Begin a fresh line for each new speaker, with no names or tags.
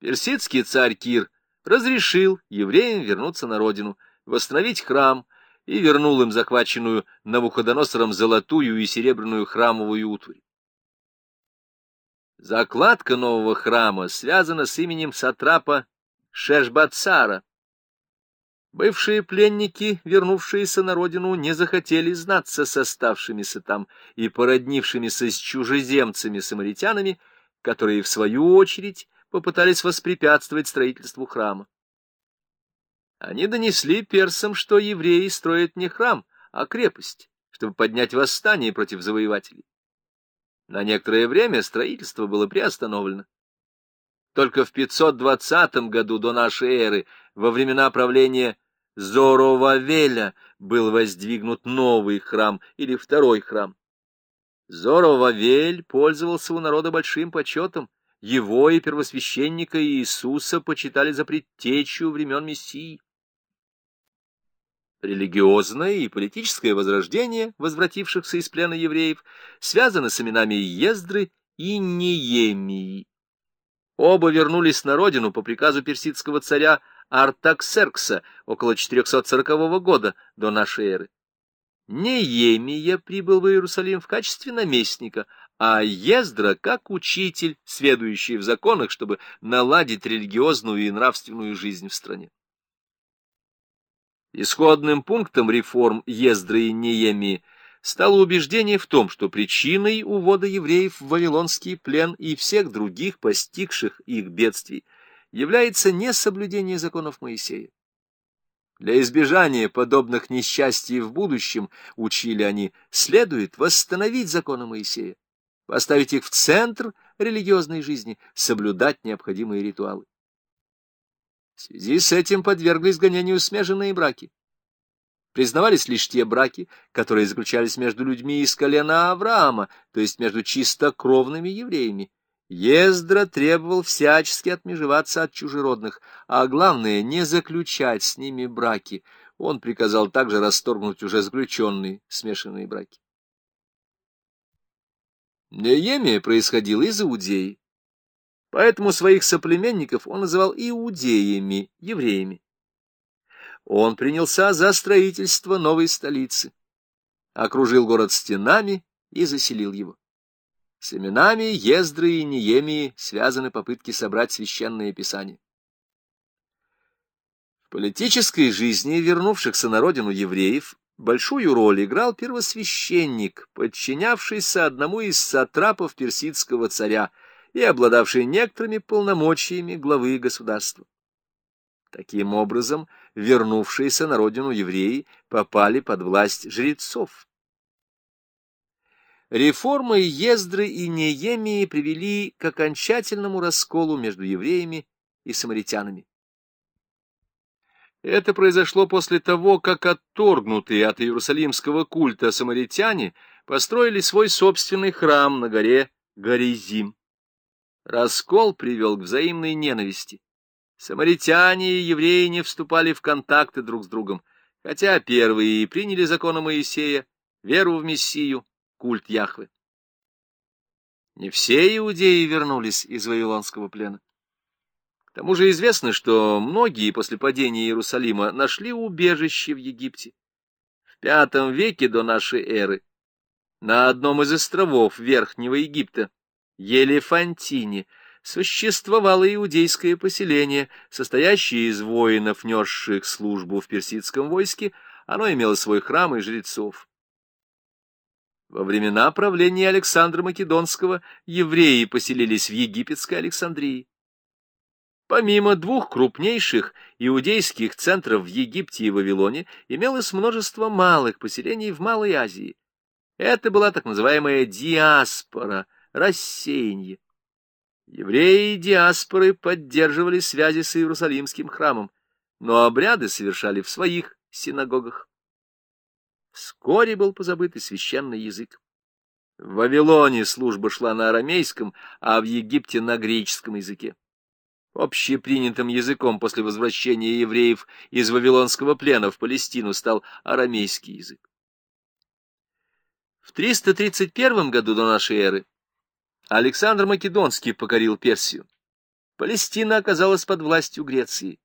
Персидский царь Кир разрешил евреям вернуться на родину, восстановить храм и вернул им захваченную Навуходоносором золотую и серебряную храмовую утварь. Закладка нового храма связана с именем сатрапа Шешбацара. Бывшие пленники, вернувшиеся на родину, не захотели знаться с оставшимися там и породнившимися с чужеземцами-самаритянами, которые, в свою очередь, попытались воспрепятствовать строительству храма. Они донесли персам, что евреи строят не храм, а крепость, чтобы поднять восстание против завоевателей. На некоторое время строительство было приостановлено. Только в 520 году до нашей эры, во времена правления Зоровавеля, был воздвигнут новый храм или второй храм. Зоровавель пользовался у народа большим почетом. Его и первосвященника Иисуса почитали за предтечью времен Мессии. Религиозное и политическое возрождение возвратившихся из плена евреев связано с именами Ездры и Неемии. Оба вернулись на родину по приказу персидского царя Артаксеркса около 440 года до нашей эры. Неемия прибыл в Иерусалим в качестве наместника, а Ездра как учитель, следующий в законах, чтобы наладить религиозную и нравственную жизнь в стране. Исходным пунктом реформ Ездры и Неемии стало убеждение в том, что причиной увода евреев в Вавилонский плен и всех других постигших их бедствий является несоблюдение законов Моисея. Для избежания подобных несчастий в будущем, учили они, следует восстановить законы Моисея, поставить их в центр религиозной жизни, соблюдать необходимые ритуалы. В связи с этим подверглись гонению смеженные браки. Признавались лишь те браки, которые заключались между людьми из колена Авраама, то есть между чистокровными евреями. Ездра требовал всячески отмежеваться от чужеродных, а главное, не заключать с ними браки. Он приказал также расторгнуть уже заключенные смешанные браки. Неемия происходил из Иудеи. Поэтому своих соплеменников он называл иудеями, евреями. Он принялся за строительство новой столицы, окружил город стенами и заселил его. С именами Ездры и Неемии связаны попытки собрать священное писание. В политической жизни вернувшихся на родину евреев большую роль играл первосвященник, подчинявшийся одному из сатрапов персидского царя, и обладавший некоторыми полномочиями главы государства. Таким образом, вернувшиеся на родину евреи попали под власть жрецов. Реформы Ездры и Неемии привели к окончательному расколу между евреями и самаритянами. Это произошло после того, как отторгнутые от иерусалимского культа самаритяне построили свой собственный храм на горе Горизим. Раскол привел к взаимной ненависти. Самаритяне и евреи не вступали в контакты друг с другом, хотя первые приняли законы Моисея, веру в Мессию, культ Яхвы. Не все иудеи вернулись из Вавилонского плена. К тому же известно, что многие после падения Иерусалима нашли убежище в Египте. В V веке до нашей эры на одном из островов Верхнего Египта Елефантине существовало иудейское поселение, состоящее из воинов, несших службу в персидском войске, оно имело свой храм и жрецов. Во времена правления Александра Македонского евреи поселились в египетской Александрии. Помимо двух крупнейших иудейских центров в Египте и Вавилоне, имелось множество малых поселений в Малой Азии. Это была так называемая диаспора – рассеяние. Евреи диаспоры поддерживали связи с Иерусалимским храмом, но обряды совершали в своих синагогах. Вскоре был позабыт и священный язык. В Вавилоне служба шла на арамейском, а в Египте на греческом языке. Общепринятым языком после возвращения евреев из Вавилонского плена в Палестину стал арамейский язык. В 331 году до нашей эры Александр Македонский покорил Персию. Палестина оказалась под властью Греции.